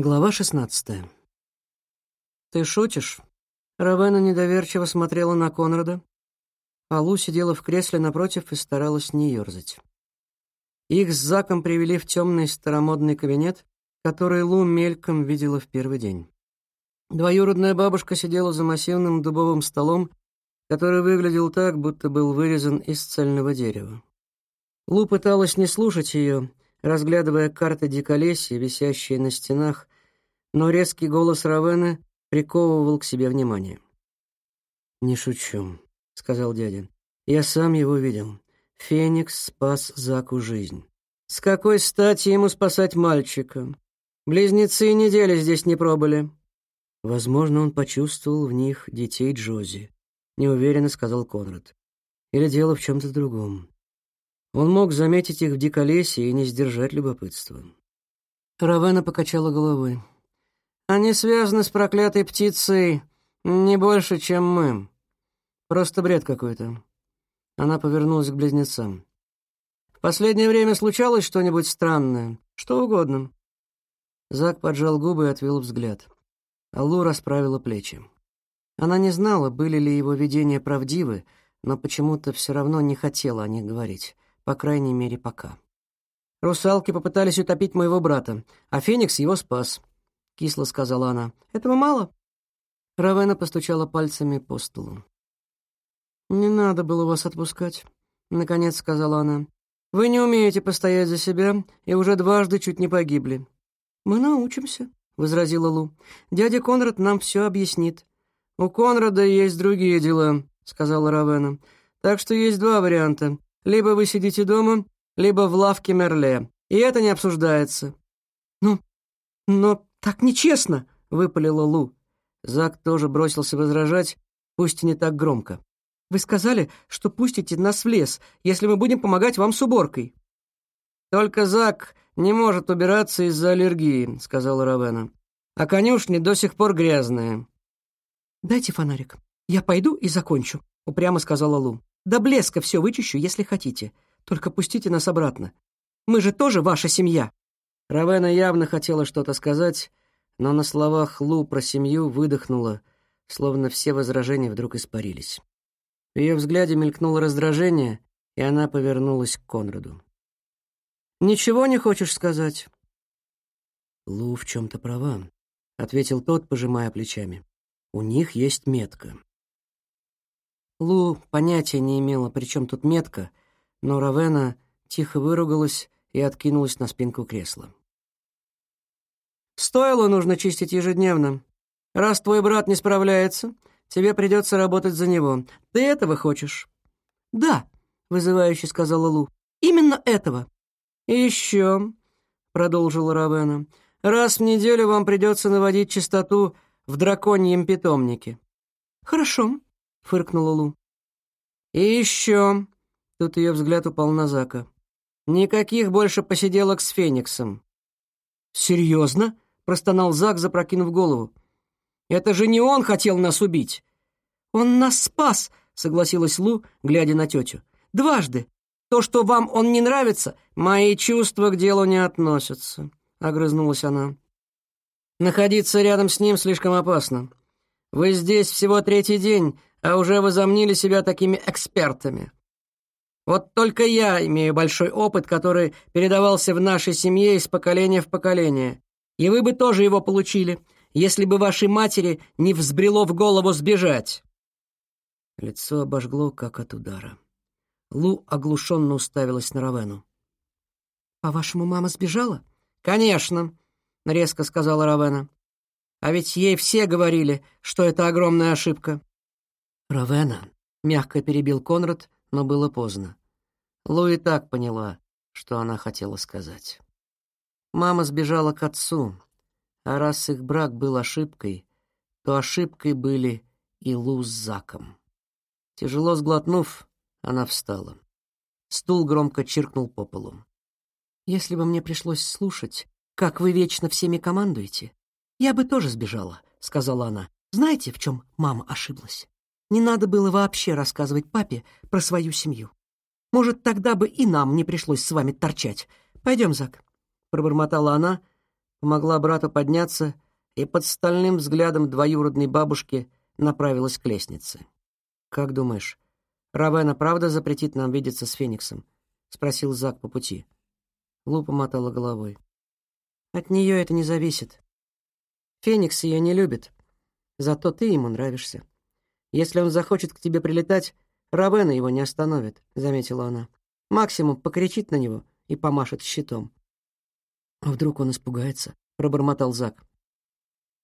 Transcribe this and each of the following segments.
Глава шестнадцатая. «Ты шутишь?» Равена недоверчиво смотрела на Конрада, а Лу сидела в кресле напротив и старалась не ерзать. Их с Заком привели в темный старомодный кабинет, который Лу мельком видела в первый день. Двоюродная бабушка сидела за массивным дубовым столом, который выглядел так, будто был вырезан из цельного дерева. Лу пыталась не слушать ее, разглядывая карты диколесья, висящие на стенах, но резкий голос Равена приковывал к себе внимание. «Не шучу», — сказал дядя. «Я сам его видел. Феникс спас Заку жизнь». «С какой стати ему спасать мальчика? Близнецы недели здесь не пробыли». Возможно, он почувствовал в них детей Джози, неуверенно сказал Конрад. Или дело в чем-то другом. Он мог заметить их в диколесье и не сдержать любопытства. Равена покачала головой. «Они связаны с проклятой птицей не больше, чем мы. Просто бред какой-то». Она повернулась к близнецам. «В последнее время случалось что-нибудь странное? Что угодно». Зак поджал губы и отвел взгляд. Аллу расправила плечи. Она не знала, были ли его видения правдивы, но почему-то все равно не хотела о них говорить. По крайней мере, пока. «Русалки попытались утопить моего брата, а Феникс его спас», — кисло сказала она. «Этого мало?» Равена постучала пальцами по столу. «Не надо было вас отпускать», — наконец сказала она. «Вы не умеете постоять за себя и уже дважды чуть не погибли». «Мы научимся», — возразила Лу. «Дядя Конрад нам все объяснит». «У Конрада есть другие дела», — сказала Равена. «Так что есть два варианта. Либо вы сидите дома, либо в лавке Мерле. И это не обсуждается». «Ну, но так нечестно», — выпалила Лу. Зак тоже бросился возражать, пусть и не так громко. «Вы сказали, что пустите нас в лес, если мы будем помогать вам с уборкой». «Только Зак не может убираться из-за аллергии», — сказала Равена. «А конюшни до сих пор грязные». «Дайте фонарик. Я пойду и закончу», — упрямо сказала Лу. До блеска все вычищу, если хотите. Только пустите нас обратно. Мы же тоже ваша семья». Равена явно хотела что-то сказать, но на словах Лу про семью выдохнула, словно все возражения вдруг испарились. В ее взгляде мелькнуло раздражение, и она повернулась к Конраду. «Ничего не хочешь сказать?» «Лу в чем-то права», — ответил тот, пожимая плечами. «У них есть метка. Лу понятия не имела, при чем тут метка, но Равена тихо выругалась и откинулась на спинку кресла. «Стоило нужно чистить ежедневно. Раз твой брат не справляется, тебе придется работать за него. Ты этого хочешь?» «Да», — вызывающе сказала Лу, — «именно этого». «И еще», — продолжила Равена, — «раз в неделю вам придется наводить чистоту в драконьем питомнике». «Хорошо», фыркнула Лу. «И еще...» — тут ее взгляд упал на Зака. «Никаких больше посиделок с Фениксом». «Серьезно?» — простонал Зак, запрокинув голову. «Это же не он хотел нас убить!» «Он нас спас!» — согласилась Лу, глядя на тетю. «Дважды! То, что вам он не нравится, мои чувства к делу не относятся», — огрызнулась она. «Находиться рядом с ним слишком опасно. Вы здесь всего третий день, а уже возомнили себя такими экспертами. Вот только я имею большой опыт, который передавался в нашей семье из поколения в поколение. И вы бы тоже его получили, если бы вашей матери не взбрело в голову сбежать». Лицо обожгло, как от удара. Лу оглушенно уставилась на Равену. «По-вашему, мама сбежала?» «Конечно», — резко сказала Равена. «А ведь ей все говорили, что это огромная ошибка. «Равена», — мягко перебил Конрад, но было поздно. Луи так поняла, что она хотела сказать. Мама сбежала к отцу, а раз их брак был ошибкой, то ошибкой были и Лу с Заком. Тяжело сглотнув, она встала. Стул громко чиркнул по полу. «Если бы мне пришлось слушать, как вы вечно всеми командуете, я бы тоже сбежала», — сказала она. «Знаете, в чем мама ошиблась?» Не надо было вообще рассказывать папе про свою семью. Может, тогда бы и нам не пришлось с вами торчать. Пойдем, Зак», — пробормотала она, помогла брату подняться и под стальным взглядом двоюродной бабушки направилась к лестнице. «Как думаешь, Равена правда запретит нам видеться с Фениксом?» — спросил Зак по пути. Лу помотала головой. «От нее это не зависит. Феникс ее не любит, зато ты ему нравишься. Если он захочет к тебе прилетать, Равена его не остановит», — заметила она. «Максимум покричит на него и помашет щитом». «А вдруг он испугается?» — пробормотал Зак.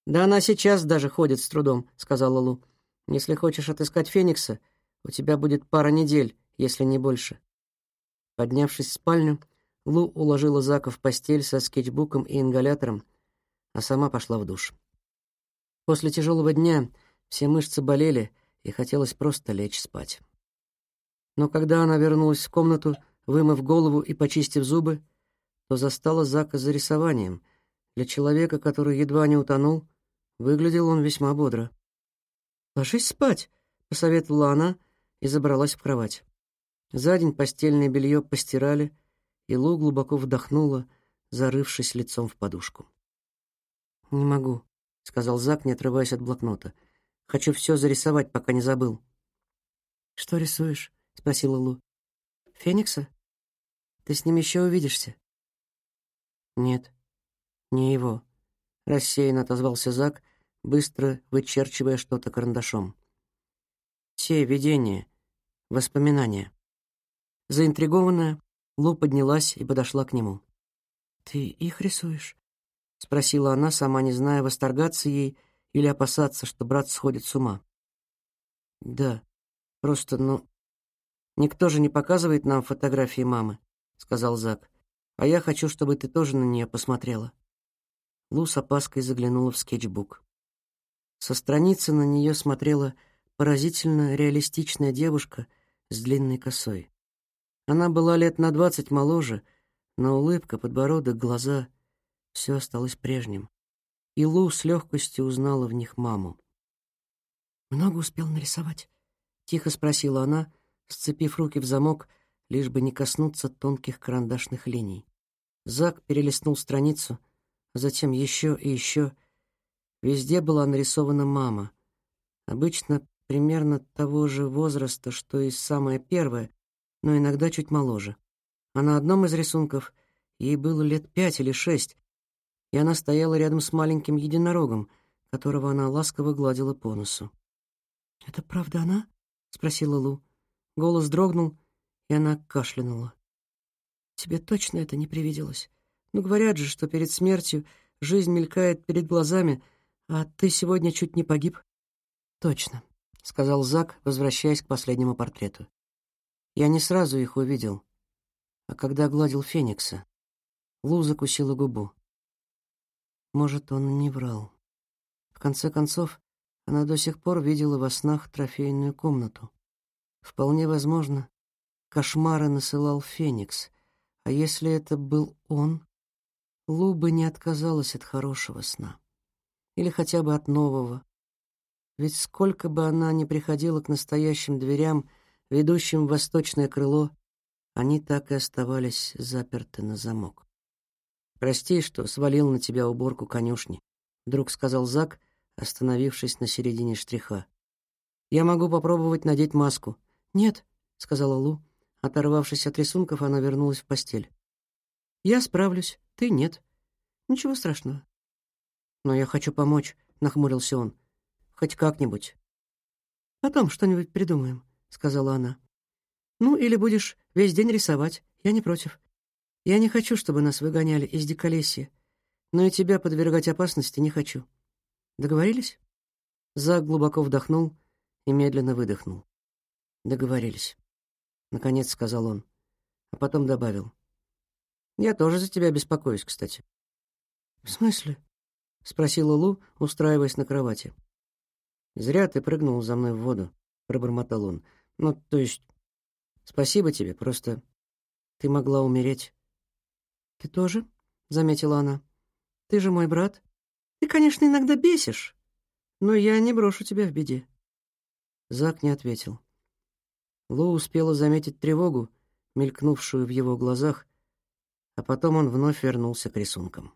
«Да она сейчас даже ходит с трудом», — сказала Лу. «Если хочешь отыскать Феникса, у тебя будет пара недель, если не больше». Поднявшись в спальню, Лу уложила Зака в постель со скетчбуком и ингалятором, а сама пошла в душ. После тяжелого дня все мышцы болели, и хотелось просто лечь спать. Но когда она вернулась в комнату, вымыв голову и почистив зубы, то застала Зака за рисованием. Для человека, который едва не утонул, выглядел он весьма бодро. «Ложись спать», — посоветовала она и забралась в кровать. За день постельное белье постирали, и Лу глубоко вдохнула, зарывшись лицом в подушку. «Не могу», — сказал Зак, не отрываясь от блокнота. «Хочу все зарисовать, пока не забыл». «Что рисуешь?» — спросила Лу. «Феникса? Ты с ним еще увидишься?» «Нет, не его», — рассеянно отозвался Зак, быстро вычерчивая что-то карандашом. «Те видения, воспоминания». Заинтригованная, Лу поднялась и подошла к нему. «Ты их рисуешь?» — спросила она, сама не зная, восторгаться ей или опасаться, что брат сходит с ума. «Да, просто, ну, никто же не показывает нам фотографии мамы», — сказал Зак. «А я хочу, чтобы ты тоже на нее посмотрела». Лу с опаской заглянула в скетчбук. Со страницы на нее смотрела поразительно реалистичная девушка с длинной косой. Она была лет на двадцать моложе, но улыбка, подбородок, глаза — все осталось прежним. И Лу с легкостью узнала в них маму. «Много успел нарисовать?» — тихо спросила она, сцепив руки в замок, лишь бы не коснуться тонких карандашных линий. Зак перелистнул страницу, а затем еще и еще. Везде была нарисована мама. Обычно примерно того же возраста, что и самая первая, но иногда чуть моложе. А на одном из рисунков ей было лет пять или шесть, и она стояла рядом с маленьким единорогом, которого она ласково гладила по носу. «Это правда она?» — спросила Лу. Голос дрогнул, и она кашлянула. «Тебе точно это не привиделось? Ну, говорят же, что перед смертью жизнь мелькает перед глазами, а ты сегодня чуть не погиб». «Точно», — сказал Зак, возвращаясь к последнему портрету. Я не сразу их увидел, а когда гладил Феникса. Лу закусила губу. Может, он не врал. В конце концов, она до сих пор видела во снах трофейную комнату. Вполне возможно, кошмары насылал Феникс, а если это был он, Лу бы не отказалась от хорошего сна. Или хотя бы от нового. Ведь сколько бы она ни приходила к настоящим дверям, ведущим в восточное крыло, они так и оставались заперты на замок. «Прости, что свалил на тебя уборку конюшни», — вдруг сказал Зак, остановившись на середине штриха. «Я могу попробовать надеть маску». «Нет», — сказала Лу. Оторвавшись от рисунков, она вернулась в постель. «Я справлюсь, ты нет. Ничего страшного». «Но я хочу помочь», — нахмурился он. «Хоть как-нибудь». «Потом что-нибудь придумаем», сказала она. «Ну, или будешь весь день рисовать. Я не против. Я не хочу, чтобы нас выгоняли из диколесья, но и тебя подвергать опасности не хочу. Договорились?» Зак глубоко вдохнул и медленно выдохнул. «Договорились», — наконец сказал он, а потом добавил. «Я тоже за тебя беспокоюсь, кстати». «В смысле?» — спросила Лу, устраиваясь на кровати. «Зря ты прыгнул за мной в воду», — пробормотал он. Ну, то есть, спасибо тебе, просто ты могла умереть. Ты тоже? заметила она. Ты же мой брат. Ты, конечно, иногда бесишь, но я не брошу тебя в беде. Зак не ответил. Лу успела заметить тревогу, мелькнувшую в его глазах, а потом он вновь вернулся к рисункам.